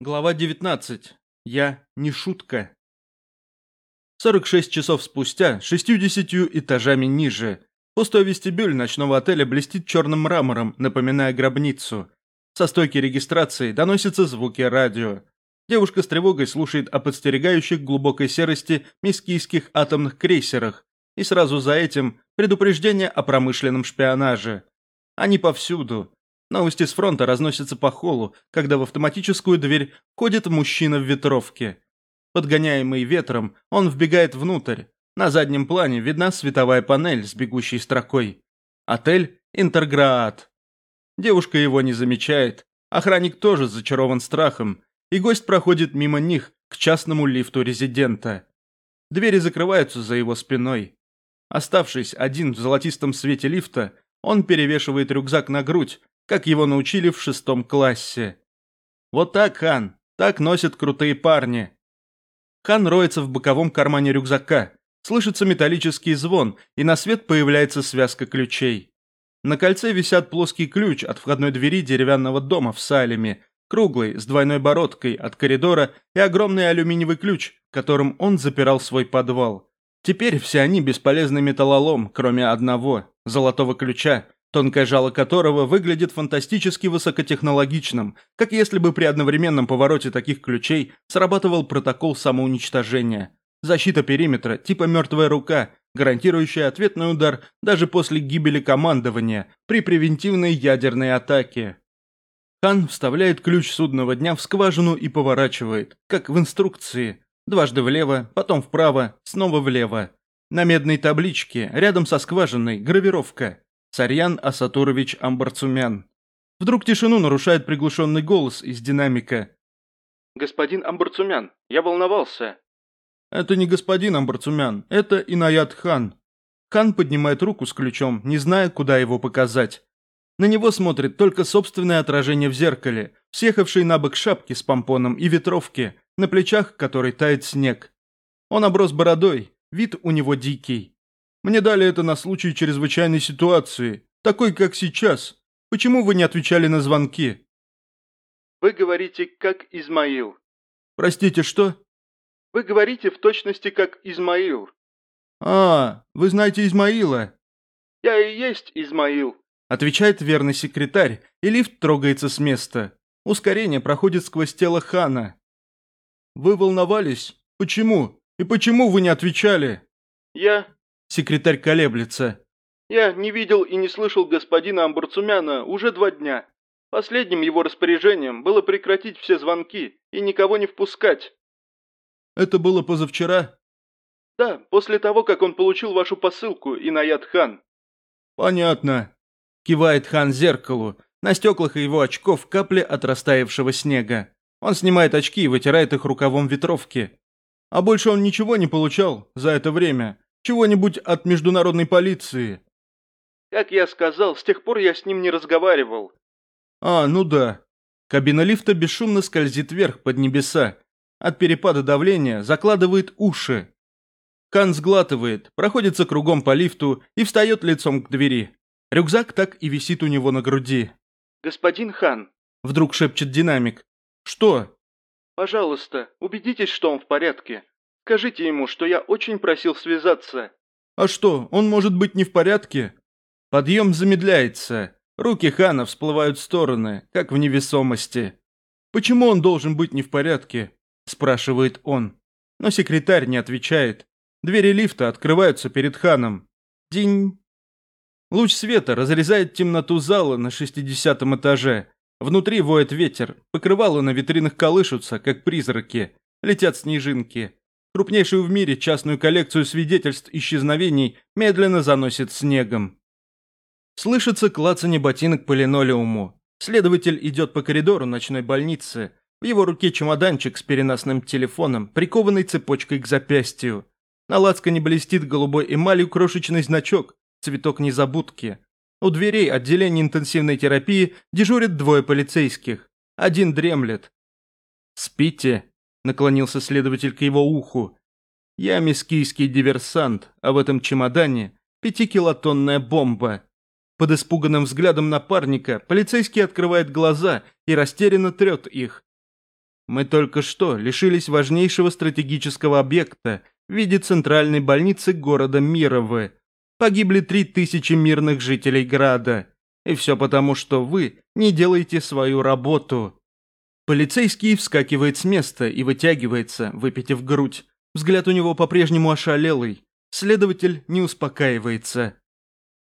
Глава 19. Я не шутка. 46 часов спустя, 60 этажами ниже, пустой вестибюль ночного отеля блестит черным мрамором, напоминая гробницу. Со стойки регистрации доносятся звуки радио. Девушка с тревогой слушает о подстерегающих глубокой серости мискийских атомных крейсерах, и сразу за этим предупреждение о промышленном шпионаже. Они повсюду, Новости с фронта разносятся по холлу, когда в автоматическую дверь входит мужчина в ветровке. Подгоняемый ветром, он вбегает внутрь. На заднем плане видна световая панель с бегущей строкой. Отель «Интерграат». Девушка его не замечает. Охранник тоже зачарован страхом, и гость проходит мимо них к частному лифту резидента. Двери закрываются за его спиной. Оставшись один в золотистом свете лифта, он перевешивает рюкзак на грудь, как его научили в шестом классе. Вот так, Хан, так носят крутые парни. Хан роется в боковом кармане рюкзака, слышится металлический звон, и на свет появляется связка ключей. На кольце висят плоский ключ от входной двери деревянного дома в Салеме, круглый, с двойной бородкой от коридора и огромный алюминиевый ключ, которым он запирал свой подвал. Теперь все они бесполезный металлолом, кроме одного, золотого ключа, тонкое жало которого выглядит фантастически высокотехнологичным, как если бы при одновременном повороте таких ключей срабатывал протокол самоуничтожения. Защита периметра, типа «мертвая рука», гарантирующая ответный удар даже после гибели командования при превентивной ядерной атаке. Хан вставляет ключ судного дня в скважину и поворачивает, как в инструкции. Дважды влево, потом вправо, снова влево. На медной табличке, рядом со скважиной, гравировка Сарьян Асатурович Амбарцумян. Вдруг тишину нарушает приглушенный голос из динамика. «Господин Амбарцумян, я волновался». «Это не господин Амбарцумян, это Инаят Хан». Хан поднимает руку с ключом, не зная, куда его показать. На него смотрит только собственное отражение в зеркале, съехавшей на бок шапки с помпоном и ветровки, на плечах которой тает снег. Он оброс бородой, вид у него дикий. Мне дали это на случай чрезвычайной ситуации, такой, как сейчас. Почему вы не отвечали на звонки?» «Вы говорите, как Измаил». «Простите, что?» «Вы говорите в точности, как Измаил». «А, вы знаете Измаила?» «Я и есть Измаил», – отвечает верный секретарь, и лифт трогается с места. Ускорение проходит сквозь тело Хана. «Вы волновались? Почему? И почему вы не отвечали?» «Я... Секретарь колеблется. «Я не видел и не слышал господина Амбурцумяна уже два дня. Последним его распоряжением было прекратить все звонки и никого не впускать». «Это было позавчера?» «Да, после того, как он получил вашу посылку, Инаят Хан». «Понятно», – кивает Хан зеркалу. На стеклах его очков капли от растаявшего снега. Он снимает очки и вытирает их рукавом ветровки. А больше он ничего не получал за это время. Чего-нибудь от международной полиции?» «Как я сказал, с тех пор я с ним не разговаривал». «А, ну да». Кабина лифта бесшумно скользит вверх под небеса. От перепада давления закладывает уши. Кан сглатывает, проходится кругом по лифту и встает лицом к двери. Рюкзак так и висит у него на груди. «Господин Хан», — вдруг шепчет динамик. «Что?» «Пожалуйста, убедитесь, что он в порядке. Скажите ему, что я очень просил связаться». «А что, он может быть не в порядке?» Подъем замедляется. Руки Хана всплывают в стороны, как в невесомости. «Почему он должен быть не в порядке?» – спрашивает он. Но секретарь не отвечает. Двери лифта открываются перед Ханом. Динь. Луч света разрезает темноту зала на шестидесятом этаже. Внутри воет ветер, покрывало на витринах колышутся, как призраки. Летят снежинки крупнейшую в мире частную коллекцию свидетельств исчезновений, медленно заносит снегом. Слышится клацанье ботинок по линолеуму. Следователь идет по коридору ночной больницы. В его руке чемоданчик с переносным телефоном, прикованный цепочкой к запястью. На лацкане блестит голубой эмалью крошечный значок, цветок незабудки. У дверей отделения интенсивной терапии дежурят двое полицейских. Один дремлет. «Спите», наклонился следователь к его уху. «Я мискийский диверсант, а в этом чемодане пятикилотонная бомба». Под испуганным взглядом напарника полицейский открывает глаза и растерянно трет их. Мы только что лишились важнейшего стратегического объекта в виде центральной больницы города Мировы. Погибли три тысячи мирных жителей града. И все потому, что вы не делаете свою работу. Полицейский вскакивает с места и вытягивается, выпитив грудь. Взгляд у него по-прежнему ошалелый. Следователь не успокаивается.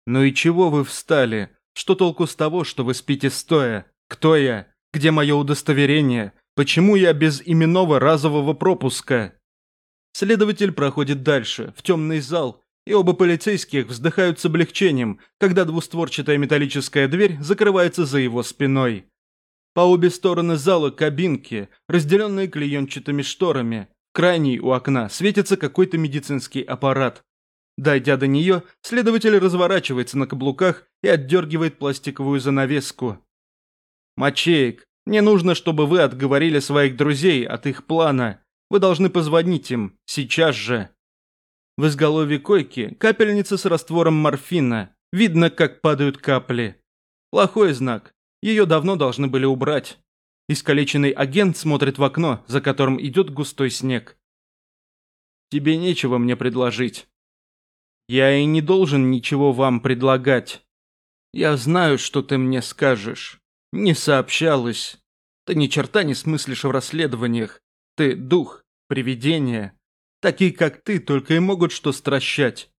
«Ну и чего вы встали? Что толку с того, что вы спите стоя? Кто я? Где мое удостоверение? Почему я без именного разового пропуска?» Следователь проходит дальше, в темный зал, и оба полицейских вздыхают с облегчением, когда двустворчатая металлическая дверь закрывается за его спиной. По обе стороны зала кабинки, разделенные клеенчатыми шторами. Крайней у окна светится какой-то медицинский аппарат. Дойдя до нее, следователь разворачивается на каблуках и отдергивает пластиковую занавеску. «Мачеек, мне нужно, чтобы вы отговорили своих друзей от их плана. Вы должны позвонить им. Сейчас же». В изголовье койки капельница с раствором морфина. Видно, как падают капли. Плохой знак. Ее давно должны были убрать. Искалеченный агент смотрит в окно, за которым идет густой снег. «Тебе нечего мне предложить». «Я и не должен ничего вам предлагать. Я знаю, что ты мне скажешь. Не сообщалось. Ты ни черта не смыслишь в расследованиях. Ты дух, привидение. Такие, как ты, только и могут что стращать.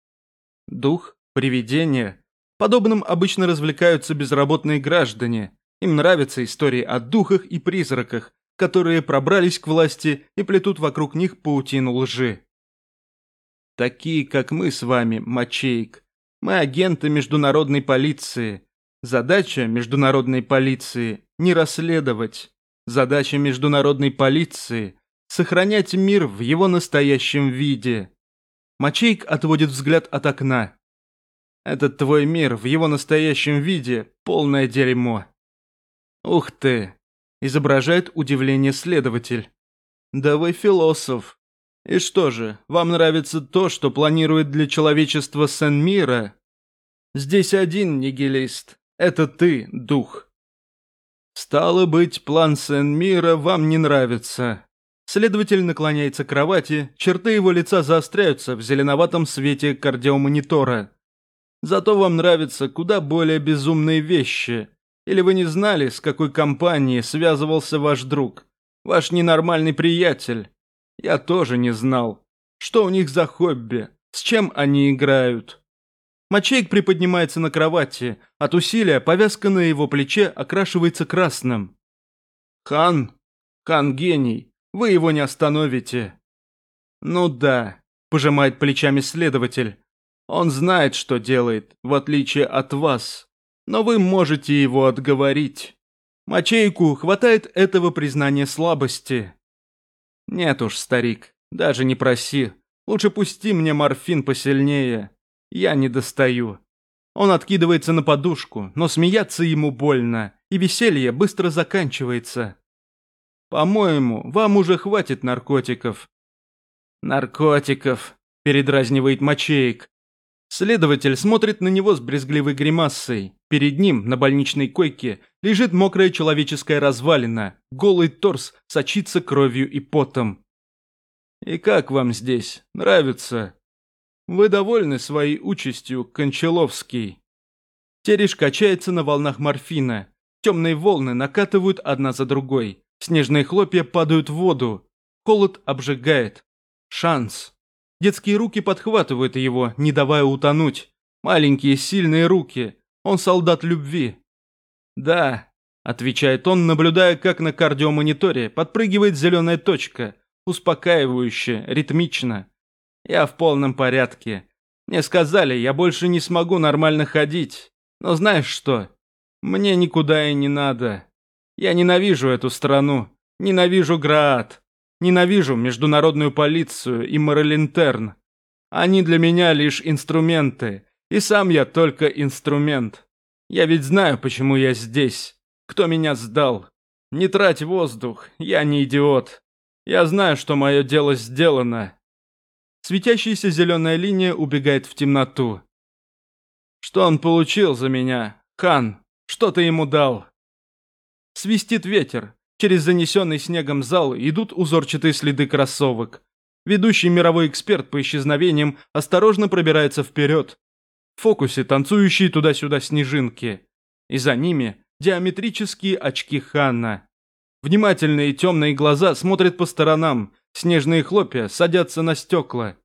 Дух, привидение. Подобным обычно развлекаются безработные граждане. Им нравятся истории о духах и призраках, которые пробрались к власти и плетут вокруг них паутину лжи. Такие, как мы с вами, Мачейк. Мы агенты международной полиции, Задача международной полиции – не расследовать. Задача международной полиции – сохранять мир в его настоящем виде. Мачейк отводит взгляд от окна. Этот твой мир в его настоящем виде – полное дерьмо. Ух ты! Изображает удивление следователь. Да вы философ. И что же, вам нравится то, что планирует для человечества Сен-Мира? Здесь один нигилист, это ты, дух. Стало быть, план Сен-Мира вам не нравится. Следователь наклоняется к кровати, черты его лица заостряются в зеленоватом свете кардиомонитора. Зато вам нравятся куда более безумные вещи. Или вы не знали, с какой компанией связывался ваш друг? Ваш ненормальный приятель? Я тоже не знал. Что у них за хобби? С чем они играют? Мачейк приподнимается на кровати. От усилия повязка на его плече окрашивается красным. «Хан? Хан гений. Вы его не остановите». «Ну да», – пожимает плечами следователь. «Он знает, что делает, в отличие от вас. Но вы можете его отговорить». Мачейку хватает этого признания слабости. «Нет уж, старик, даже не проси. Лучше пусти мне морфин посильнее. Я не достаю. Он откидывается на подушку, но смеяться ему больно, и веселье быстро заканчивается. По-моему, вам уже хватит наркотиков. Наркотиков, передразнивает Мачеек. Следователь смотрит на него с брезгливой гримасой. Перед ним, на больничной койке, лежит мокрая человеческая развалина, голый торс сочится кровью и потом. «И как вам здесь? Нравится?» Вы довольны своей участью, Кончаловский?» Тереш качается на волнах морфина. Темные волны накатывают одна за другой. Снежные хлопья падают в воду. Холод обжигает. Шанс. Детские руки подхватывают его, не давая утонуть. Маленькие сильные руки. Он солдат любви. «Да», – отвечает он, наблюдая, как на кардиомониторе подпрыгивает зеленая точка, успокаивающе, ритмично. Я в полном порядке. Мне сказали, я больше не смогу нормально ходить. Но знаешь что? Мне никуда и не надо. Я ненавижу эту страну. Ненавижу Граад. Ненавижу международную полицию и Моралинтерн. Они для меня лишь инструменты. И сам я только инструмент. Я ведь знаю, почему я здесь. Кто меня сдал. Не трать воздух, я не идиот. Я знаю, что мое дело сделано, Светящаяся зеленая линия убегает в темноту. Что он получил за меня? Хан, что ты ему дал? Свистит ветер. Через занесенный снегом зал идут узорчатые следы кроссовок. Ведущий мировой эксперт по исчезновениям осторожно пробирается вперед. В фокусе танцующие туда-сюда снежинки. И за ними диаметрические очки Ханна. Внимательные темные глаза смотрят по сторонам, снежные хлопья садятся на стекла.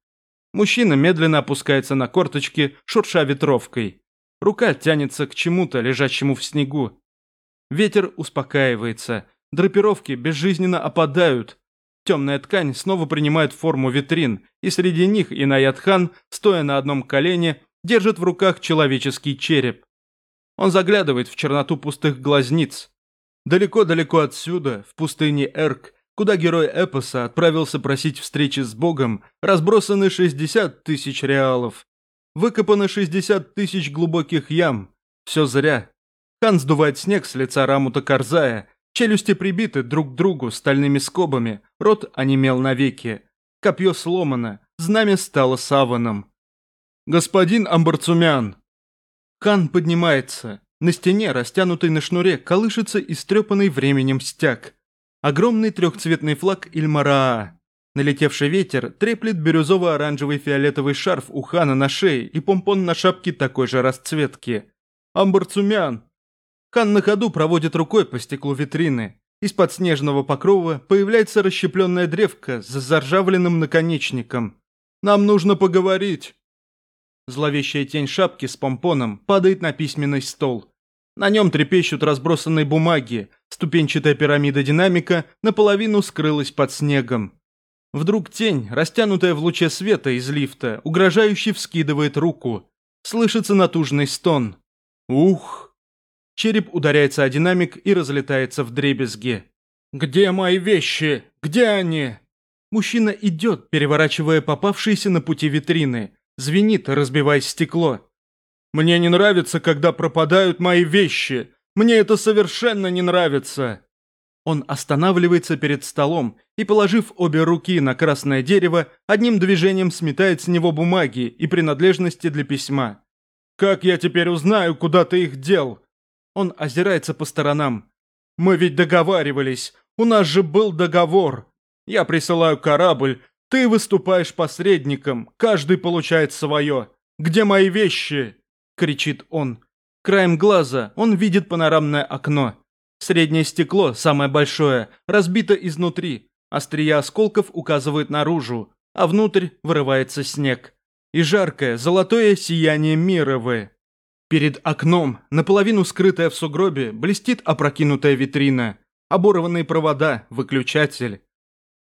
Мужчина медленно опускается на корточки, шурша ветровкой. Рука тянется к чему-то, лежащему в снегу. Ветер успокаивается, драпировки безжизненно опадают. Темная ткань снова принимает форму витрин, и среди них Инаят-хан, стоя на одном колене, держит в руках человеческий череп. Он заглядывает в черноту пустых глазниц. Далеко-далеко отсюда, в пустыне Эрк, куда герой эпоса отправился просить встречи с Богом, разбросаны 60 тысяч реалов. Выкопано 60 тысяч глубоких ям. Все зря. Хан сдувает снег с лица Рамута Карзая, челюсти прибиты друг к другу стальными скобами, рот онемел навеки. Копье сломано, знамя стало саваном. «Господин Амбарцумян!» Хан поднимается. На стене, растянутой на шнуре, колышется истрепанный временем стяг. Огромный трехцветный флаг Ильмараа. Налетевший ветер треплет бирюзово-оранжевый фиолетовый шарф у хана на шее и помпон на шапке такой же расцветки. Амбарцумян! Хан на ходу проводит рукой по стеклу витрины. Из-под снежного покрова появляется расщепленная древка с заржавленным наконечником. «Нам нужно поговорить!» Зловещая тень шапки с помпоном падает на письменный стол. На нем трепещут разбросанные бумаги, ступенчатая пирамида динамика наполовину скрылась под снегом. Вдруг тень, растянутая в луче света из лифта, угрожающе вскидывает руку. Слышится натужный стон. Ух! Череп ударяется о динамик и разлетается в дребезги. «Где мои вещи? Где они?» Мужчина идет, переворачивая попавшиеся на пути витрины. Звенит, разбивая стекло. «Мне не нравится, когда пропадают мои вещи. Мне это совершенно не нравится». Он останавливается перед столом и, положив обе руки на красное дерево, одним движением сметает с него бумаги и принадлежности для письма. «Как я теперь узнаю, куда ты их дел?» Он озирается по сторонам. «Мы ведь договаривались. У нас же был договор. Я присылаю корабль, ты выступаешь посредником, каждый получает свое. Где мои вещи?» – кричит он. Краем глаза он видит панорамное окно. Среднее стекло, самое большое, разбито изнутри. Острия осколков указывают наружу, а внутрь вырывается снег. И жаркое, золотое сияние Мировы. Перед окном, наполовину скрытая в сугробе, блестит опрокинутая витрина. Оборванные провода, выключатель.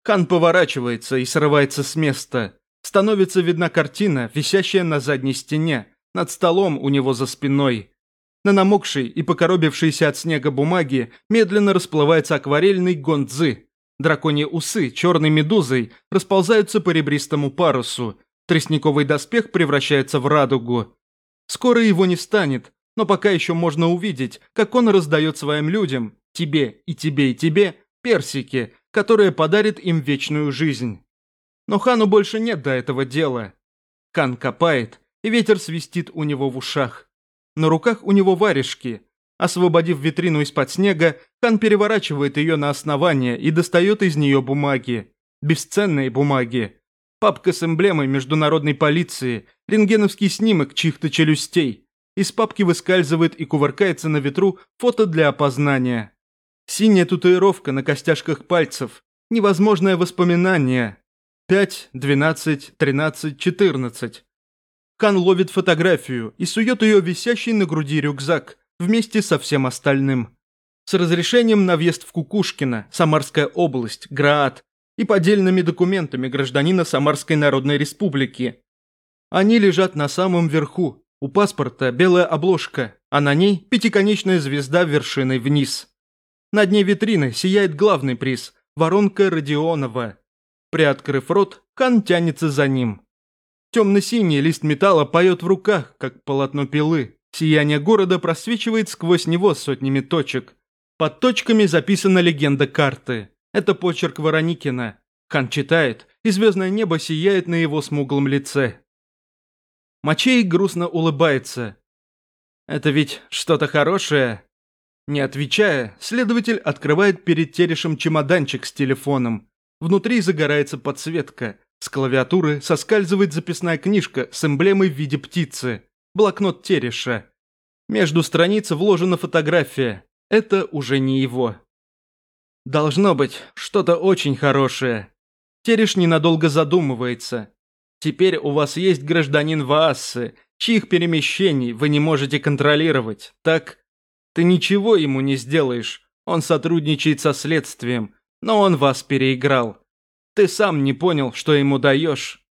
Хан поворачивается и срывается с места. Становится видна картина, висящая на задней стене, над столом у него за спиной. На намокшей и покоробившейся от снега бумаге медленно расплывается акварельный гонзы. Драконьи усы черной медузой расползаются по ребристому парусу. Тростниковый доспех превращается в радугу. Скоро его не станет, но пока еще можно увидеть, как он раздает своим людям, тебе и тебе и тебе, персики, которое подарит им вечную жизнь. Но Хану больше нет до этого дела. Хан копает, и ветер свистит у него в ушах. На руках у него варежки. Освободив витрину из-под снега, Хан переворачивает ее на основание и достает из нее бумаги. Бесценные бумаги. Папка с эмблемой международной полиции, рентгеновский снимок чьих-то челюстей. Из папки выскальзывает и кувыркается на ветру фото для опознания. Синяя татуировка на костяшках пальцев. Невозможное воспоминание. 5, 12, 13, 14. Кан ловит фотографию и сует ее висящий на груди рюкзак вместе со всем остальным. С разрешением на въезд в Кукушкино, Самарская область, Град и поддельными документами гражданина Самарской Народной Республики. Они лежат на самом верху. У паспорта белая обложка, а на ней пятиконечная звезда вершиной вниз. На дне витрины сияет главный приз – воронка Родионова. Приоткрыв рот, Хан тянется за ним. Темно-синий лист металла поет в руках, как полотно пилы. Сияние города просвечивает сквозь него сотнями точек. Под точками записана легенда карты. Это почерк Вороникина. Хан читает, и звездное небо сияет на его смуглом лице. Мачей грустно улыбается. «Это ведь что-то хорошее?» Не отвечая, следователь открывает перед Терешем чемоданчик с телефоном. Внутри загорается подсветка. С клавиатуры соскальзывает записная книжка с эмблемой в виде птицы. Блокнот Тереша. Между страниц вложена фотография. Это уже не его. Должно быть что-то очень хорошее. Тереш ненадолго задумывается. Теперь у вас есть гражданин Ваассы, чьих перемещений вы не можете контролировать, так? Ты ничего ему не сделаешь. Он сотрудничает со следствием, но он вас переиграл. Ты сам не понял, что ему даешь.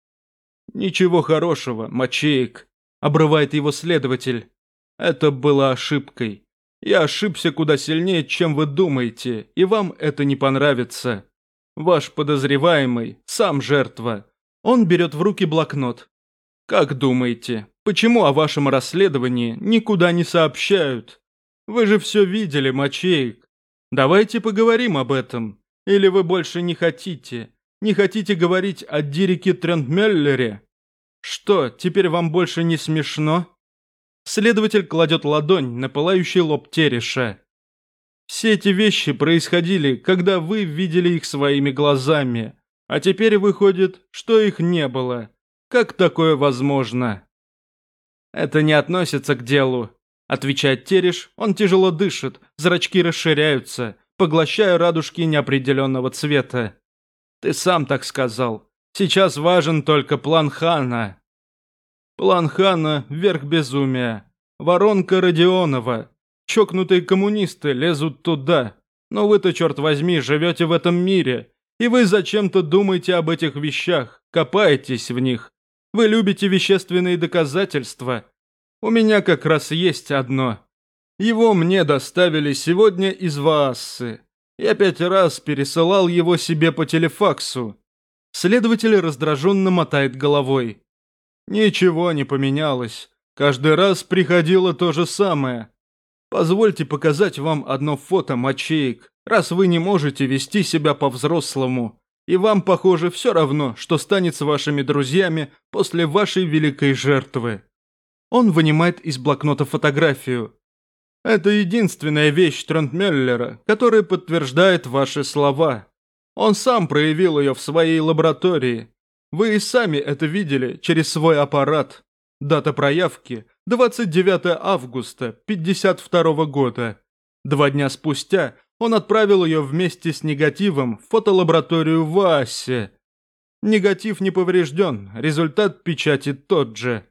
Ничего хорошего, мочеек, обрывает его следователь. Это было ошибкой. Я ошибся куда сильнее, чем вы думаете, и вам это не понравится. Ваш подозреваемый, сам жертва. Он берет в руки блокнот. Как думаете, почему о вашем расследовании никуда не сообщают? Вы же все видели, мочеек. Давайте поговорим об этом. Или вы больше не хотите? Не хотите говорить о Дирике Трентмеллере? Что, теперь вам больше не смешно? Следователь кладет ладонь на пылающий лоб Тереша. Все эти вещи происходили, когда вы видели их своими глазами. А теперь выходит, что их не было. Как такое возможно? Это не относится к делу. Отвечает Тереш, он тяжело дышит, зрачки расширяются, поглощая радужки неопределенного цвета. Ты сам так сказал. Сейчас важен только план Хана. План Хана – верх безумия. Воронка Родионова. Чокнутые коммунисты лезут туда. Но вы-то, черт возьми, живете в этом мире. И вы зачем-то думаете об этих вещах, копаетесь в них. Вы любите вещественные доказательства. У меня как раз есть одно. Его мне доставили сегодня из Ваассы. Я пять раз пересылал его себе по телефаксу. Следователь раздраженно мотает головой. Ничего не поменялось. Каждый раз приходило то же самое. Позвольте показать вам одно фото мочеек, раз вы не можете вести себя по-взрослому. И вам, похоже, все равно, что станет с вашими друзьями после вашей великой жертвы. Он вынимает из блокнота фотографию. Это единственная вещь Трентмеллера, которая подтверждает ваши слова. Он сам проявил ее в своей лаборатории. Вы и сами это видели через свой аппарат. Дата проявки – 29 августа 52 года. Два дня спустя он отправил ее вместе с негативом в фотолабораторию в Аасе. Негатив не поврежден, результат печати тот же.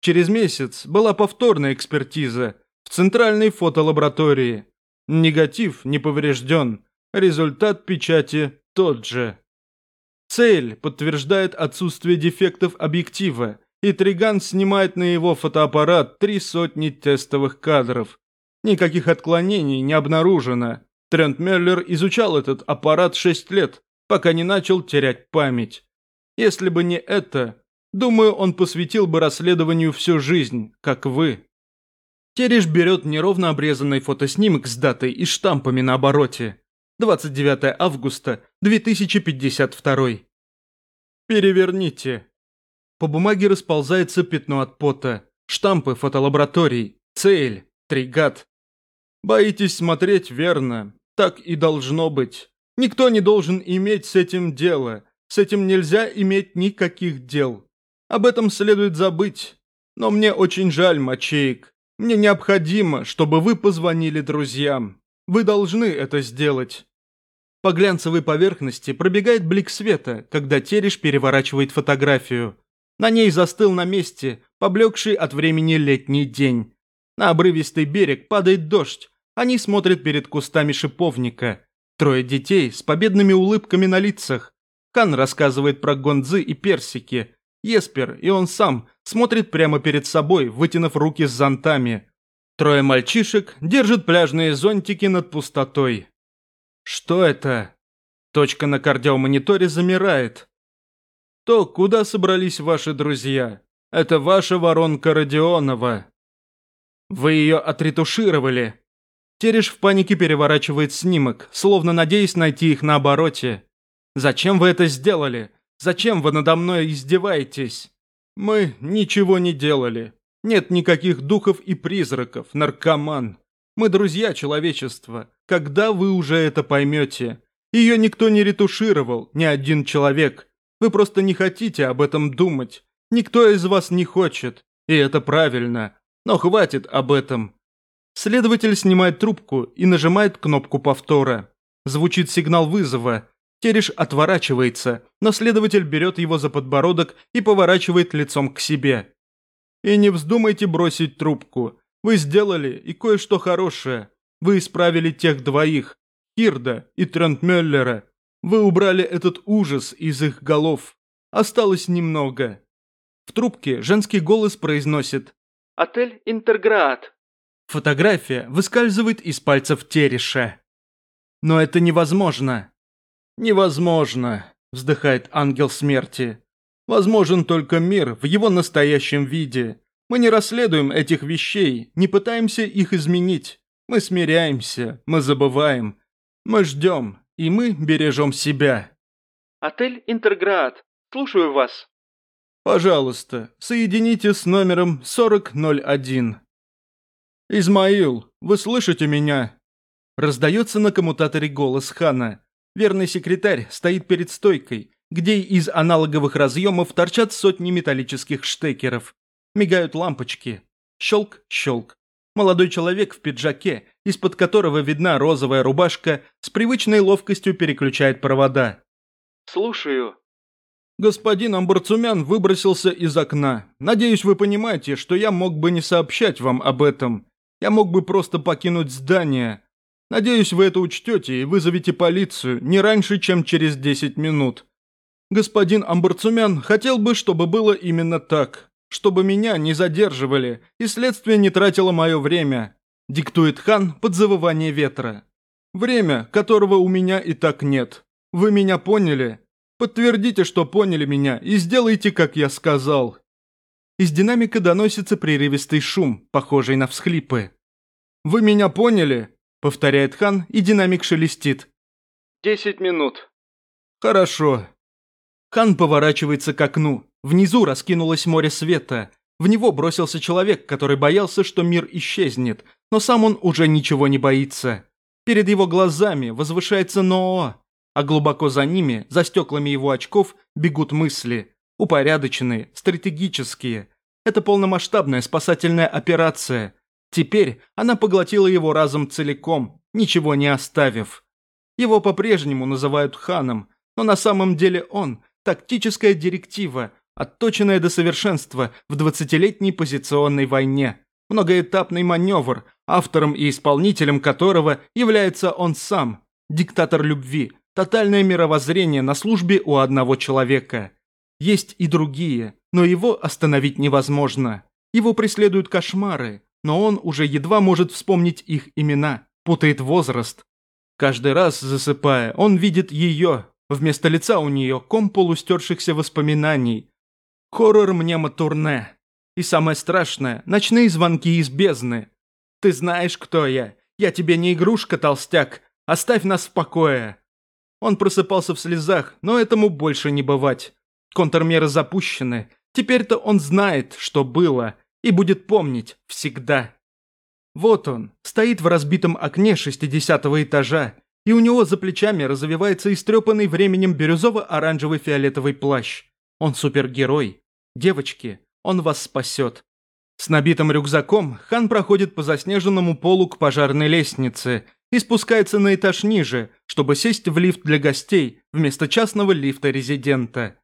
Через месяц была повторная экспертиза в центральной фотолаборатории. Негатив не поврежден, результат печати тот же. Цель подтверждает отсутствие дефектов объектива, и Триган снимает на его фотоаппарат три сотни тестовых кадров. Никаких отклонений не обнаружено. Трент Меллер изучал этот аппарат шесть лет, пока не начал терять память. Если бы не это, думаю, он посвятил бы расследованию всю жизнь, как вы. Тереш берет неровно обрезанный фотоснимок с датой и штампами на обороте. 29 августа 2052. Переверните. По бумаге расползается пятно от пота. Штампы фотолабораторий. Цель. Тригат. Боитесь смотреть верно. Так и должно быть. Никто не должен иметь с этим дело. С этим нельзя иметь никаких дел. Об этом следует забыть. Но мне очень жаль, мочеек. Мне необходимо, чтобы вы позвонили друзьям. Вы должны это сделать. По глянцевой поверхности пробегает блик света, когда Тереш переворачивает фотографию. На ней застыл на месте, поблекший от времени летний день. На обрывистый берег падает дождь. Они смотрят перед кустами шиповника. Трое детей с победными улыбками на лицах. Кан рассказывает про гонзы и персики. Еспер и он сам смотрит прямо перед собой, вытянув руки с зонтами. Трое мальчишек держат пляжные зонтики над пустотой. Что это? Точка на кардиомониторе замирает. То, куда собрались ваши друзья. Это ваша воронка Родионова. Вы ее отретушировали. Тереш в панике переворачивает снимок, словно надеясь найти их на обороте. Зачем вы это сделали? Зачем вы надо мной издеваетесь? Мы ничего не делали. Нет никаких духов и призраков, наркоман. Мы друзья человечества. Когда вы уже это поймете? Ее никто не ретушировал, ни один человек. Вы просто не хотите об этом думать. Никто из вас не хочет. И это правильно. Но хватит об этом. Следователь снимает трубку и нажимает кнопку повтора. Звучит сигнал вызова. Тереш отворачивается, но следователь берет его за подбородок и поворачивает лицом к себе. И не вздумайте бросить трубку. Вы сделали и кое-что хорошее. Вы исправили тех двоих, Хирда и Трент Мюллера. Вы убрали этот ужас из их голов. Осталось немного. В трубке женский голос произносит «Отель Интерград». Фотография выскальзывает из пальцев Тереша. Но это невозможно. Невозможно, вздыхает ангел смерти. Возможен только мир в его настоящем виде. Мы не расследуем этих вещей, не пытаемся их изменить. Мы смиряемся, мы забываем. Мы ждем, и мы бережем себя. Отель Интерград. Слушаю вас. Пожалуйста, соедините с номером 4001. «Измаил, вы слышите меня?» Раздается на коммутаторе голос Хана. Верный секретарь стоит перед стойкой, где из аналоговых разъемов торчат сотни металлических штекеров. Мигают лампочки. Щелк-щелк. Молодой человек в пиджаке, из-под которого видна розовая рубашка, с привычной ловкостью переключает провода. «Слушаю». «Господин Амбарцумян выбросился из окна. Надеюсь, вы понимаете, что я мог бы не сообщать вам об этом. Я мог бы просто покинуть здание. Надеюсь, вы это учтете и вызовете полицию не раньше, чем через 10 минут. Господин Амбарцумян хотел бы, чтобы было именно так. Чтобы меня не задерживали, и следствие не тратило мое время. Диктует хан под завывание ветра. Время, которого у меня и так нет. Вы меня поняли? Подтвердите, что поняли меня, и сделайте, как я сказал. Из динамика доносится прерывистый шум, похожий на всхлипы. «Вы меня поняли?» – повторяет хан, и динамик шелестит. «Десять минут». «Хорошо». Хан поворачивается к окну. Внизу раскинулось море света. В него бросился человек, который боялся, что мир исчезнет, но сам он уже ничего не боится. Перед его глазами возвышается Ноо, а глубоко за ними, за стеклами его очков, бегут мысли. Упорядоченные, стратегические. Это полномасштабная спасательная операция. Теперь она поглотила его разум целиком, ничего не оставив. Его по-прежнему называют ханом, но на самом деле он – тактическая директива, отточенная до совершенства в 20-летней позиционной войне. Многоэтапный маневр, автором и исполнителем которого является он сам, диктатор любви, тотальное мировоззрение на службе у одного человека. Есть и другие, но его остановить невозможно. Его преследуют кошмары, но он уже едва может вспомнить их имена, путает возраст. Каждый раз, засыпая, он видит ее, вместо лица у нее ком полустершихся воспоминаний. Хоррор мнемотурне. И самое страшное – ночные звонки из бездны. «Ты знаешь, кто я? Я тебе не игрушка, толстяк. Оставь нас в покое». Он просыпался в слезах, но этому больше не бывать. Контрмеры запущены. Теперь-то он знает, что было, и будет помнить всегда. Вот он, стоит в разбитом окне шестидесятого этажа, и у него за плечами развивается истрепанный временем бирюзово-оранжевый фиолетовый плащ. Он супергерой. Девочки, он вас спасет. С набитым рюкзаком хан проходит по заснеженному полу к пожарной лестнице и спускается на этаж ниже, чтобы сесть в лифт для гостей вместо частного лифта резидента.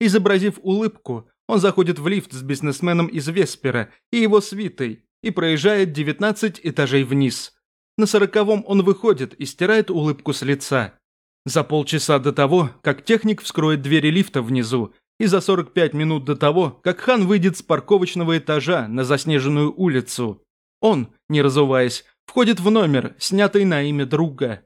Изобразив улыбку, он заходит в лифт с бизнесменом из Веспера и его свитой и проезжает 19 этажей вниз. На сороковом он выходит и стирает улыбку с лица. За полчаса до того, как техник вскроет двери лифта внизу, и за 45 минут до того, как Хан выйдет с парковочного этажа на заснеженную улицу. Он, не разуваясь, входит в номер, снятый на имя друга.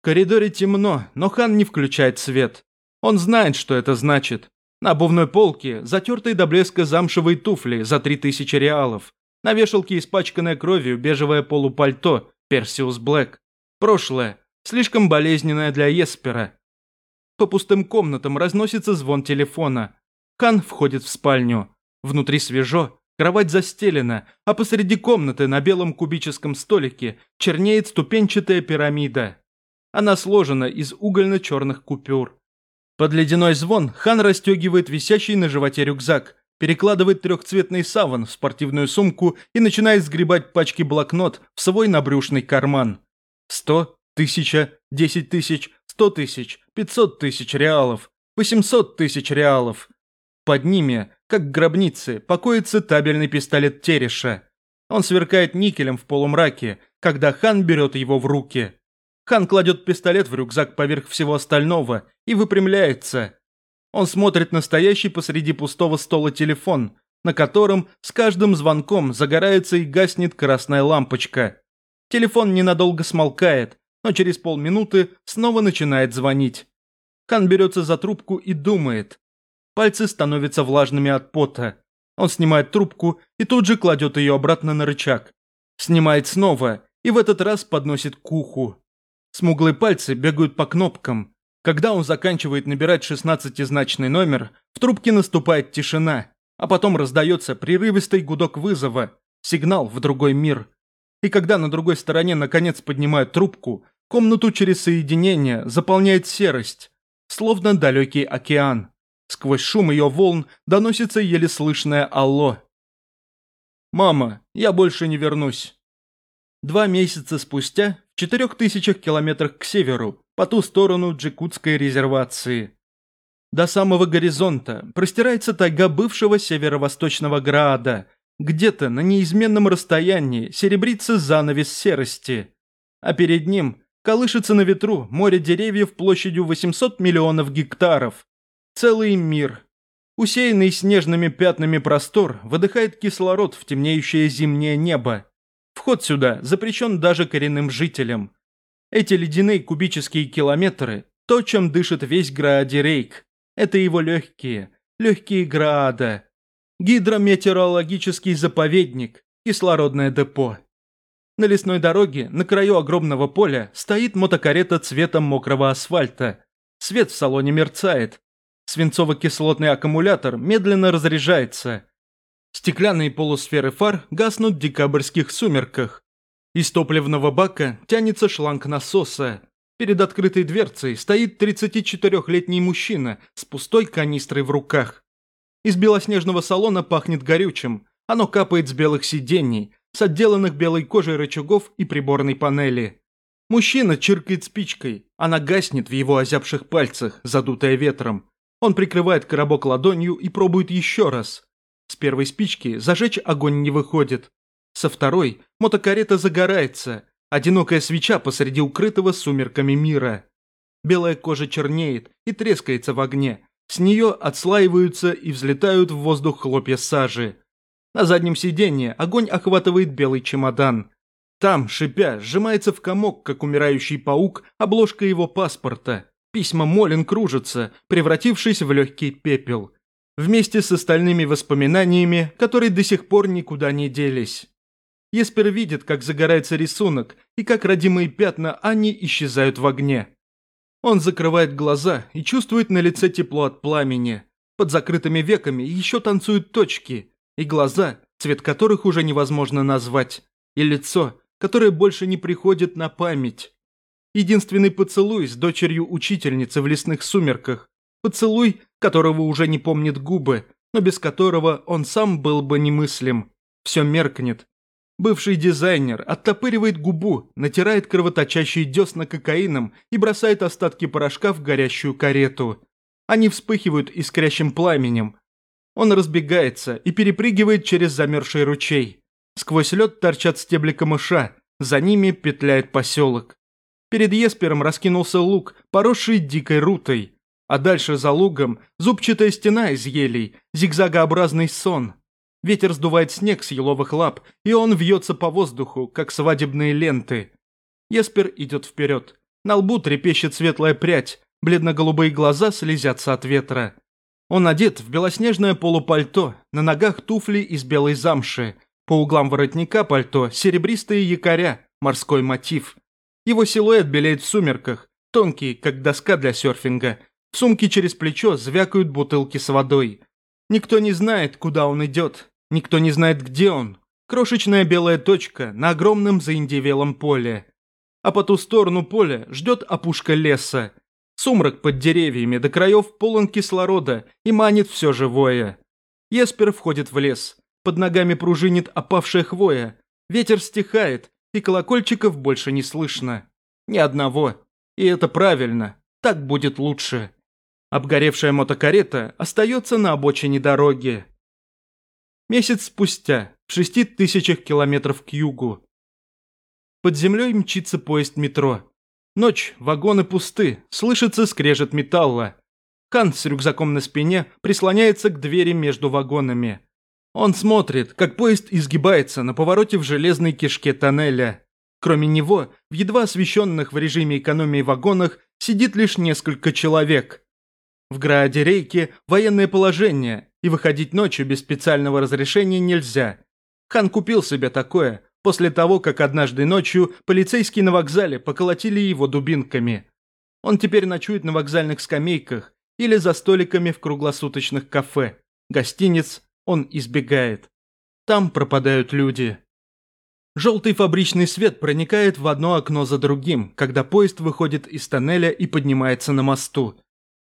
В коридоре темно, но Хан не включает свет. Он знает, что это значит. На обувной полке затертые до блеска замшевые туфли за 3000 реалов. На вешалке испачканное кровью бежевое полупальто Персиус Блэк. Прошлое, слишком болезненное для Еспера. По пустым комнатам разносится звон телефона. Хан входит в спальню. Внутри свежо, Кровать застелена, а посреди комнаты на белом кубическом столике чернеет ступенчатая пирамида. Она сложена из угольно-черных купюр. Под ледяной звон хан расстегивает висящий на животе рюкзак, перекладывает трехцветный саван в спортивную сумку и начинает сгребать пачки блокнот в свой набрюшный карман. Сто, тысяча, десять тысяч, сто тысяч, пятьсот тысяч реалов, восемьсот тысяч реалов. Под ними, как гробницы, покоится табельный пистолет Тереша. Он сверкает никелем в полумраке, когда хан берет его в руки. Хан кладет пистолет в рюкзак поверх всего остального и выпрямляется. Он смотрит на стоящий посреди пустого стола телефон, на котором с каждым звонком загорается и гаснет красная лампочка. Телефон ненадолго смолкает, но через полминуты снова начинает звонить. Хан берется за трубку и думает. Пальцы становятся влажными от пота. Он снимает трубку и тут же кладет ее обратно на рычаг. Снимает снова и в этот раз подносит к уху. Смуглые пальцы бегают по кнопкам. Когда он заканчивает набирать шестнадцатизначный номер, в трубке наступает тишина, а потом раздается прерывистый гудок вызова, сигнал в другой мир. И когда на другой стороне наконец поднимают трубку, комнату через соединение заполняет серость, словно далекий океан. Сквозь шум ее волн доносится еле слышное «Алло». «Мама, я больше не вернусь». Два месяца спустя, в четырех тысячах километрах к северу, по ту сторону Джекутской резервации. До самого горизонта простирается тайга бывшего северо-восточного Граада. Где-то на неизменном расстоянии серебрится занавес серости. А перед ним колышется на ветру море деревьев площадью 800 миллионов гектаров, Целый мир. Усеянный снежными пятнами простор выдыхает кислород в темнеющее зимнее небо. Вход сюда запрещен даже коренным жителям. Эти ледяные кубические километры – то, чем дышит весь Граадирейк. Это его легкие, легкие Граада. Гидрометеорологический заповедник, кислородное депо. На лесной дороге, на краю огромного поля, стоит мотокарета цвета мокрого асфальта. Свет в салоне мерцает, Свинцово-кислотный аккумулятор медленно разряжается. Стеклянные полусферы фар гаснут в декабрьских сумерках. Из топливного бака тянется шланг насоса. Перед открытой дверцей стоит 34-летний мужчина с пустой канистрой в руках. Из белоснежного салона пахнет горючим. Оно капает с белых сидений, с отделанных белой кожей рычагов и приборной панели. Мужчина чиркает спичкой, она гаснет в его озябших пальцах, задутая ветром. Он прикрывает коробок ладонью и пробует еще раз. С первой спички зажечь огонь не выходит. Со второй мотокарета загорается, одинокая свеча посреди укрытого сумерками мира. Белая кожа чернеет и трескается в огне. С нее отслаиваются и взлетают в воздух хлопья сажи. На заднем сиденье огонь охватывает белый чемодан. Там, шипя, сжимается в комок, как умирающий паук, обложка его паспорта. Письма Молин кружатся, превратившись в легкий пепел. Вместе с остальными воспоминаниями, которые до сих пор никуда не делись. Еспер видит, как загорается рисунок, и как родимые пятна Анни исчезают в огне. Он закрывает глаза и чувствует на лице тепло от пламени. Под закрытыми веками еще танцуют точки, и глаза, цвет которых уже невозможно назвать, и лицо, которое больше не приходит на память. Единственный поцелуй с дочерью учительницы в лесных сумерках. Поцелуй, которого уже не помнит губы, но без которого он сам был бы немыслим. Все меркнет. Бывший дизайнер оттопыривает губу, натирает кровоточащие десна кокаином и бросает остатки порошка в горящую карету. Они вспыхивают искрящим пламенем. Он разбегается и перепрыгивает через замерзший ручей. Сквозь лед торчат стебли камыша, за ними петляет поселок. Перед Еспером раскинулся луг, поросший дикой рутой. А дальше за лугом зубчатая стена из елей, зигзагообразный сон. Ветер сдувает снег с еловых лап, и он вьется по воздуху, как свадебные ленты. Еспер идет вперед. На лбу трепещет светлая прядь, бледно-голубые глаза слезятся от ветра. Он одет в белоснежное полупальто, на ногах туфли из белой замши. По углам воротника пальто серебристые якоря, морской мотив. Его силуэт белеет в сумерках, тонкий, как доска для серфинга. В сумке через плечо звякают бутылки с водой. Никто не знает, куда он идет. Никто не знает, где он. Крошечная белая точка на огромном заиндевелом поле. А по ту сторону поля ждет опушка леса. Сумрак под деревьями до краев полон кислорода и манит все живое. Еспер входит в лес. Под ногами пружинит опавшая хвоя. Ветер стихает, и колокольчиков больше не слышно. Ни одного. И это правильно. Так будет лучше. Обгоревшая мотокарета остается на обочине дороги. Месяц спустя, в шести тысячах километров к югу. Под землей мчится поезд метро. Ночь, вагоны пусты, слышится скрежет металла. Хан с рюкзаком на спине прислоняется к двери между вагонами. Он смотрит, как поезд изгибается на повороте в железной кишке тоннеля. Кроме него, в едва освещенных в режиме экономии вагонах сидит лишь несколько человек. В Грааде Рейке военное положение, и выходить ночью без специального разрешения нельзя. Хан купил себе такое, после того, как однажды ночью полицейские на вокзале поколотили его дубинками. Он теперь ночует на вокзальных скамейках или за столиками в круглосуточных кафе. Гостиниц он избегает. Там пропадают люди. Желтый фабричный свет проникает в одно окно за другим, когда поезд выходит из тоннеля и поднимается на мосту.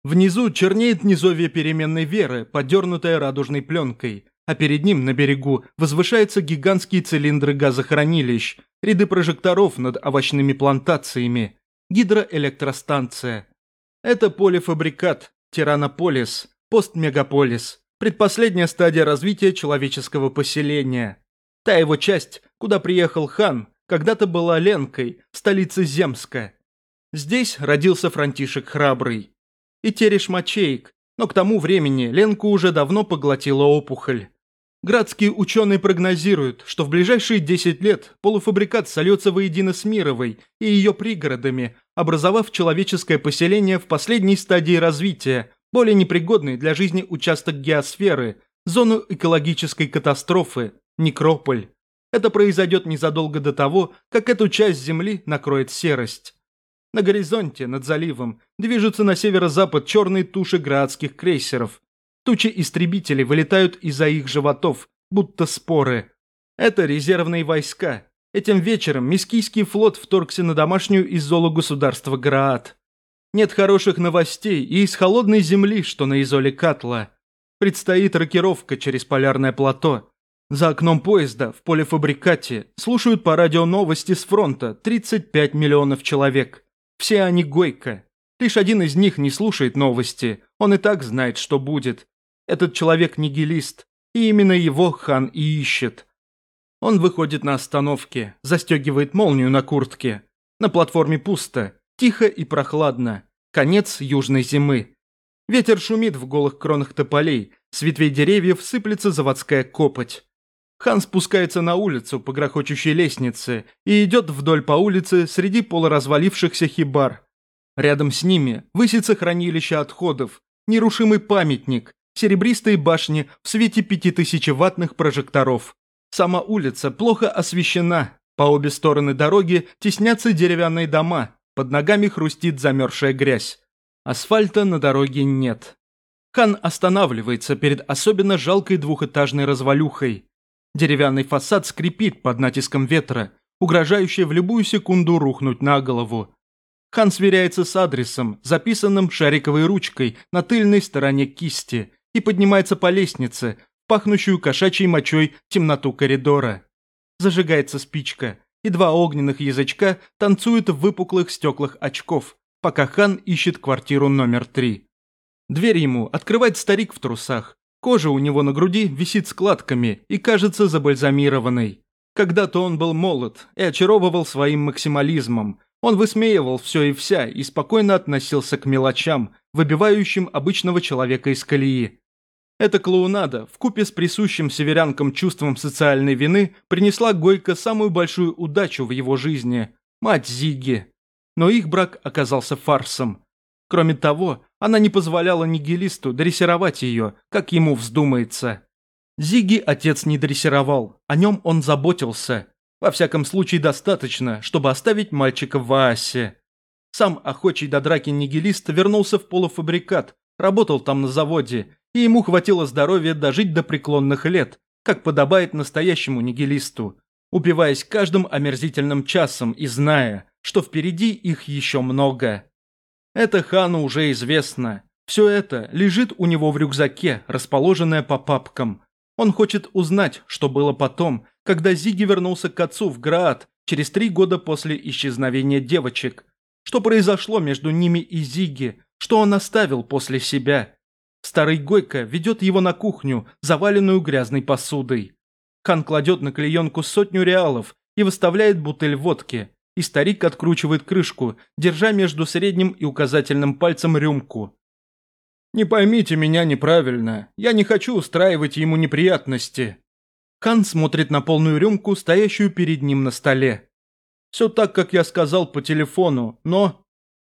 Внизу чернеет низовье переменной веры, подернутая радужной пленкой, а перед ним на берегу возвышаются гигантские цилиндры газохранилищ, ряды прожекторов над овощными плантациями, гидроэлектростанция. Это полифабрикат, тиранополис, постмегаполис, предпоследняя стадия развития человеческого поселения. Та его часть, куда приехал хан, когда-то была Ленкой, столицей Земска. Здесь родился Франтишек Храбрый. И Тереш Мачеек, но к тому времени Ленку уже давно поглотила опухоль. Градские ученые прогнозируют, что в ближайшие 10 лет полуфабрикат сольется воедино с Мировой и ее пригородами, образовав человеческое поселение в последней стадии развития, более непригодный для жизни участок геосферы, зону экологической катастрофы, некрополь. Это произойдет незадолго до того, как эту часть Земли накроет серость. На горизонте, над заливом, движутся на северо-запад черные туши градских крейсеров. Тучи истребителей вылетают из-за их животов, будто споры. Это резервные войска. Этим вечером Мискийский флот вторгся на домашнюю изолу государства Граат. Нет хороших новостей и из холодной земли, что на изоле Катла. Предстоит рокировка через полярное плато. За окном поезда в полифабрикате слушают по радио новости с фронта 35 миллионов человек. Все они Гойко. Лишь один из них не слушает новости, он и так знает, что будет. Этот человек нигилист, и именно его хан и ищет. Он выходит на остановке, застегивает молнию на куртке. На платформе пусто, Тихо и прохладно. Конец южной зимы. Ветер шумит в голых кронах тополей, с ветвей деревьев сыплется заводская копоть. Хан спускается на улицу по грохочущей лестнице и идет вдоль по улице среди полуразвалившихся хибар. Рядом с ними высится хранилище отходов, нерушимый памятник, серебристые башни в свете пятитысячеваттных прожекторов. Сама улица плохо освещена, по обе стороны дороги теснятся деревянные дома, под ногами хрустит замерзшая грязь. Асфальта на дороге нет. Хан останавливается перед особенно жалкой двухэтажной развалюхой. Деревянный фасад скрипит под натиском ветра, угрожающий в любую секунду рухнуть на голову. Хан сверяется с адресом, записанным шариковой ручкой на тыльной стороне кисти, и поднимается по лестнице, пахнущую кошачьей мочой темноту коридора. Зажигается спичка и два огненных язычка танцуют в выпуклых стеклах очков, пока хан ищет квартиру номер три. Дверь ему открывает старик в трусах. Кожа у него на груди висит складками и кажется забальзамированной. Когда-то он был молод и очаровывал своим максимализмом. Он высмеивал все и вся и спокойно относился к мелочам, выбивающим обычного человека из колеи. Эта клоунада, вкупе с присущим северянкам чувством социальной вины, принесла Гойко самую большую удачу в его жизни – мать Зиги. Но их брак оказался фарсом. Кроме того, она не позволяла нигилисту дрессировать ее, как ему вздумается. Зиги отец не дрессировал, о нем он заботился. Во всяком случае достаточно, чтобы оставить мальчика в Аасе. Сам охочий до драки нигилист вернулся в полуфабрикат, работал там на заводе, и ему хватило здоровья дожить до преклонных лет, как подобает настоящему нигилисту, упиваясь каждым омерзительным часом и зная, что впереди их еще много. Это хану уже известно. Все это лежит у него в рюкзаке, расположенное по папкам. Он хочет узнать, что было потом, когда Зиги вернулся к отцу в Град через три года после исчезновения девочек. Что произошло между ними и Зиги, что он оставил после себя. Старый Гойко ведет его на кухню, заваленную грязной посудой. Хан кладет на клеенку сотню реалов и выставляет бутыль водки, и старик откручивает крышку, держа между средним и указательным пальцем рюмку. «Не поймите меня неправильно, я не хочу устраивать ему неприятности». Хан смотрит на полную рюмку, стоящую перед ним на столе. «Все так, как я сказал по телефону, но...»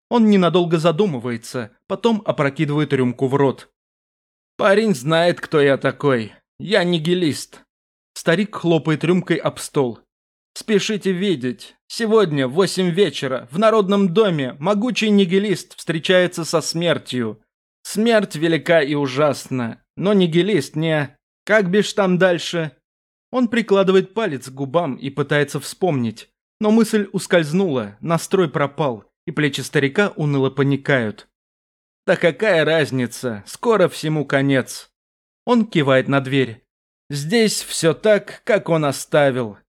Он ненадолго задумывается, потом опрокидывает рюмку в рот. «Парень знает, кто я такой. Я нигилист». Старик хлопает рюмкой об стол. Спешите видеть. Сегодня в восемь вечера в Народном доме могучий нигилист встречается со смертью. Смерть велика и ужасна, но нигилист не... Как бишь там дальше? Он прикладывает палец к губам и пытается вспомнить. Но мысль ускользнула, настрой пропал, и плечи старика уныло паникают. Да какая разница, скоро всему конец. Он кивает на дверь. Здесь все так, как он оставил.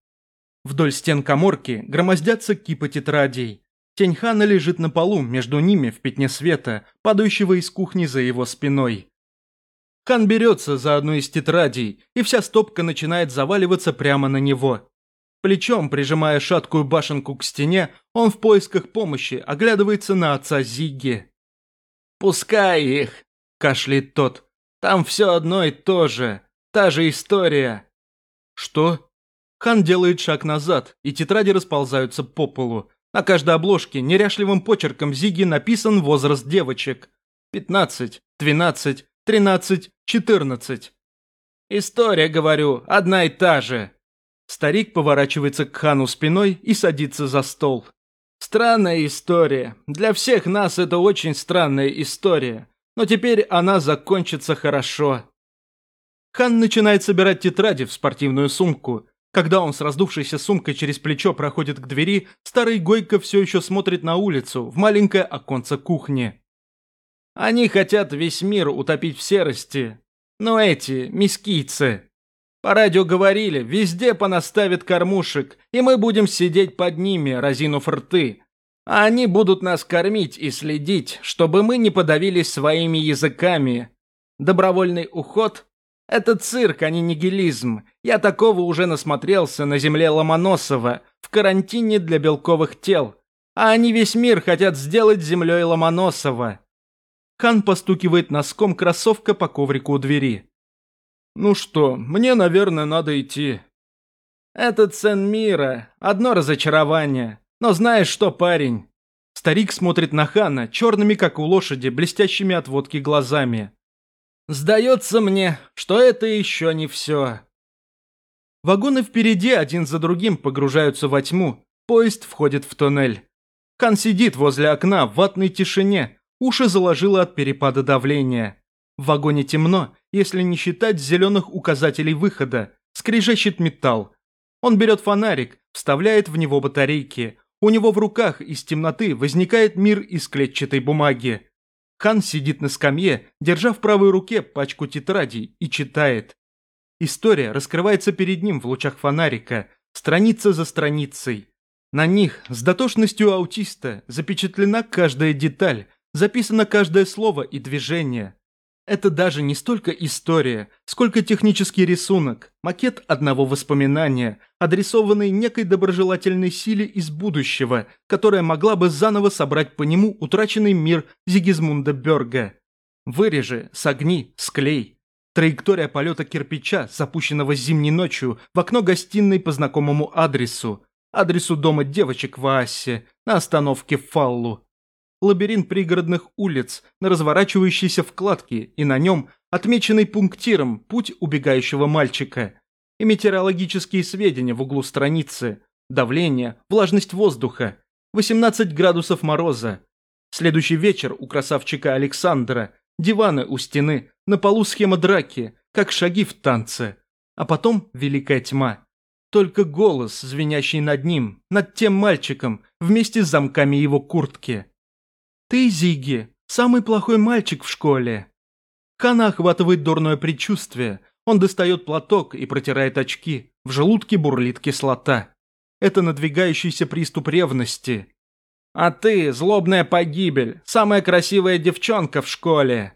Вдоль стен коморки громоздятся кипы тетрадей. Тень хана лежит на полу между ними в пятне света, падающего из кухни за его спиной. Хан берется за одну из тетрадей, и вся стопка начинает заваливаться прямо на него. Плечом, прижимая шаткую башенку к стене, он в поисках помощи оглядывается на отца Зиги. «Пускай их!» – кашляет тот. «Там все одно и то же. Та же история». «Что?» Хан делает шаг назад, и тетради расползаются по полу. На каждой обложке неряшливым почерком Зиги написан возраст девочек. 15, 12, 13, 14. История, говорю, одна и та же. Старик поворачивается к Хану спиной и садится за стол. Странная история. Для всех нас это очень странная история. Но теперь она закончится хорошо. Хан начинает собирать тетради в спортивную сумку. Когда он с раздувшейся сумкой через плечо проходит к двери, старый Гойко все еще смотрит на улицу, в маленькое оконце кухни. Они хотят весь мир утопить в серости. Но эти, мискийцы. По радио говорили, везде понаставят кормушек, и мы будем сидеть под ними, разинув рты. Они будут нас кормить и следить, чтобы мы не подавились своими языками. Добровольный уход это цирк, а не нигилизм. Я такого уже насмотрелся на земле Ломоносова, в карантине для белковых тел. А они весь мир хотят сделать землей Ломоносова. Хан постукивает носком кроссовка по коврику у двери. «Ну что, мне, наверное, надо идти». «Это цен мира. Одно разочарование. Но знаешь что, парень?» Старик смотрит на Хана черными, как у лошади, блестящими от водки глазами. Сдается мне, что это еще не все. Вагоны впереди один за другим погружаются во тьму, поезд входит в туннель. Кан сидит возле окна в ватной тишине, уши заложило от перепада давления. В вагоне темно, если не считать зеленых указателей выхода, скрежещет металл. Он берет фонарик, вставляет в него батарейки. У него в руках из темноты возникает мир из клетчатой бумаги. Хан сидит на скамье, держа в правой руке пачку тетрадей и читает. История раскрывается перед ним в лучах фонарика, страница за страницей. На них с дотошностью аутиста запечатлена каждая деталь, записано каждое слово и движение. Это даже не столько история, сколько технический рисунок, макет одного воспоминания, адресованный некой доброжелательной силе из будущего, которая могла бы заново собрать по нему утраченный мир Зигизмунда Берга. Вырежи, согни, склей. Траектория полета кирпича, запущенного зимней ночью, в окно гостиной по знакомому адресу. Адресу дома девочек в Аасе, на остановке Фаллу лабиринт пригородных улиц на разворачивающейся вкладке и на нем отмеченный пунктиром путь убегающего мальчика и метеорологические сведения в углу страницы, давление, влажность воздуха, 18 градусов мороза. Следующий вечер у красавчика Александра, диваны у стены, на полу схема драки, как шаги в танце. а потом великая тьма. Только голос, звенящий над ним, над тем мальчиком, вместе с замками его куртки. «Ты, Зиги, самый плохой мальчик в школе». Хана охватывает дурное предчувствие. Он достает платок и протирает очки. В желудке бурлит кислота. Это надвигающийся приступ ревности. «А ты, злобная погибель, самая красивая девчонка в школе!»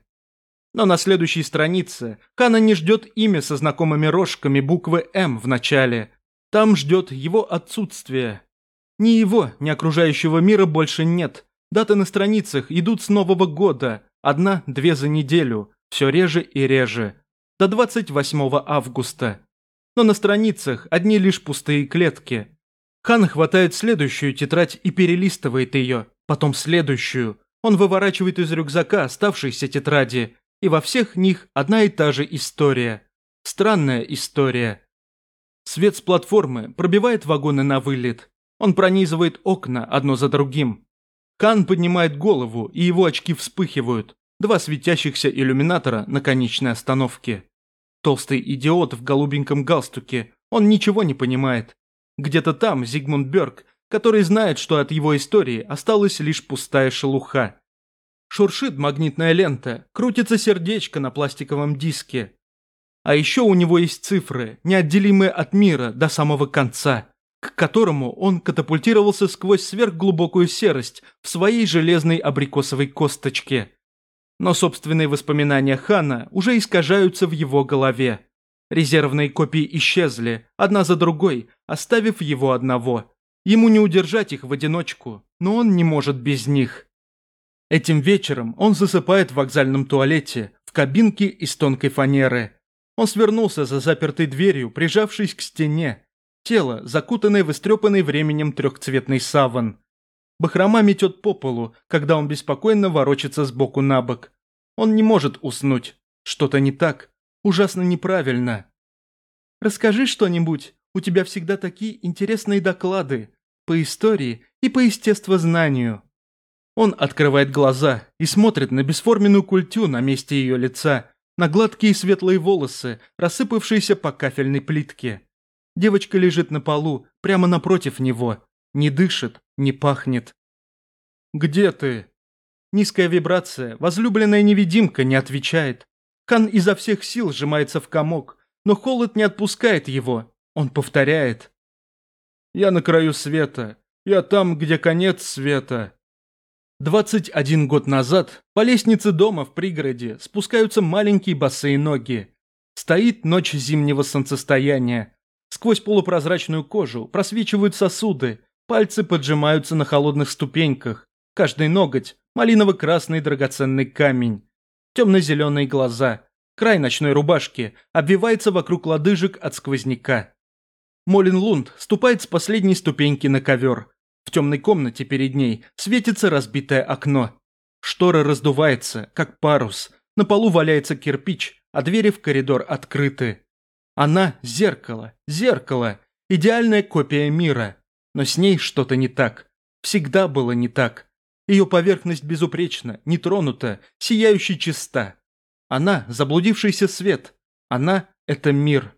Но на следующей странице Хана не ждет имя со знакомыми рожками буквы «М» в начале. Там ждет его отсутствие. Ни его, ни окружающего мира больше нет. Даты на страницах идут с Нового года. Одна-две за неделю. Все реже и реже. До 28 августа. Но на страницах одни лишь пустые клетки. Хан хватает следующую тетрадь и перелистывает ее. Потом следующую. Он выворачивает из рюкзака оставшиеся тетради и во всех них одна и та же история. Странная история. Свет с платформы пробивает вагоны на вылет. Он пронизывает окна одно за другим. Кан поднимает голову, и его очки вспыхивают. Два светящихся иллюминатора на конечной остановке. Толстый идиот в голубеньком галстуке. Он ничего не понимает. Где-то там Зигмунд Бёрк, который знает, что от его истории осталась лишь пустая шелуха. Шуршит магнитная лента, крутится сердечко на пластиковом диске. А еще у него есть цифры, неотделимые от мира до самого конца, к которому он катапультировался сквозь сверхглубокую серость в своей железной абрикосовой косточке. Но собственные воспоминания Хана уже искажаются в его голове. Резервные копии исчезли, одна за другой, оставив его одного. Ему не удержать их в одиночку, но он не может без них. Этим вечером он засыпает в вокзальном туалете, в кабинке из тонкой фанеры. Он свернулся за запертой дверью, прижавшись к стене. Тело, закутанное в истрепанный временем трехцветный саван. Бахрома метет по полу, когда он беспокойно ворочается сбоку на бок. Он не может уснуть. Что-то не так. Ужасно неправильно. «Расскажи что-нибудь. У тебя всегда такие интересные доклады. По истории и по естествознанию». Он открывает глаза и смотрит на бесформенную культю на месте ее лица, на гладкие светлые волосы, рассыпавшиеся по кафельной плитке. Девочка лежит на полу, прямо напротив него, не дышит, не пахнет. «Где ты?» Низкая вибрация, возлюбленная невидимка не отвечает. Кан изо всех сил сжимается в комок, но холод не отпускает его. Он повторяет. «Я на краю света. Я там, где конец света. 21 год назад по лестнице дома в пригороде спускаются маленькие босые ноги. Стоит ночь зимнего солнцестояния. Сквозь полупрозрачную кожу просвечивают сосуды, пальцы поджимаются на холодных ступеньках. Каждый ноготь – малиново-красный драгоценный камень. Темно-зеленые глаза. Край ночной рубашки обвивается вокруг лодыжек от сквозняка. Молин Лунд ступает с последней ступеньки на ковер – в темной комнате перед ней светится разбитое окно. Штора раздувается, как парус. На полу валяется кирпич, а двери в коридор открыты. Она – зеркало, зеркало, идеальная копия мира. Но с ней что-то не так. Всегда было не так. Ее поверхность безупречна, нетронута, сияющая чиста. Она – заблудившийся свет. Она – это мир.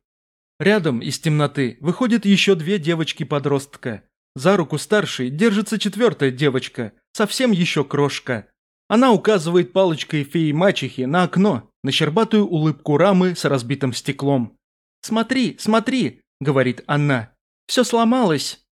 Рядом из темноты выходят еще две девочки-подростка. За руку старшей держится четвертая девочка, совсем еще крошка. Она указывает палочкой феи-мачехи на окно, на щербатую улыбку рамы с разбитым стеклом. «Смотри, смотри!» – говорит она. «Все сломалось!»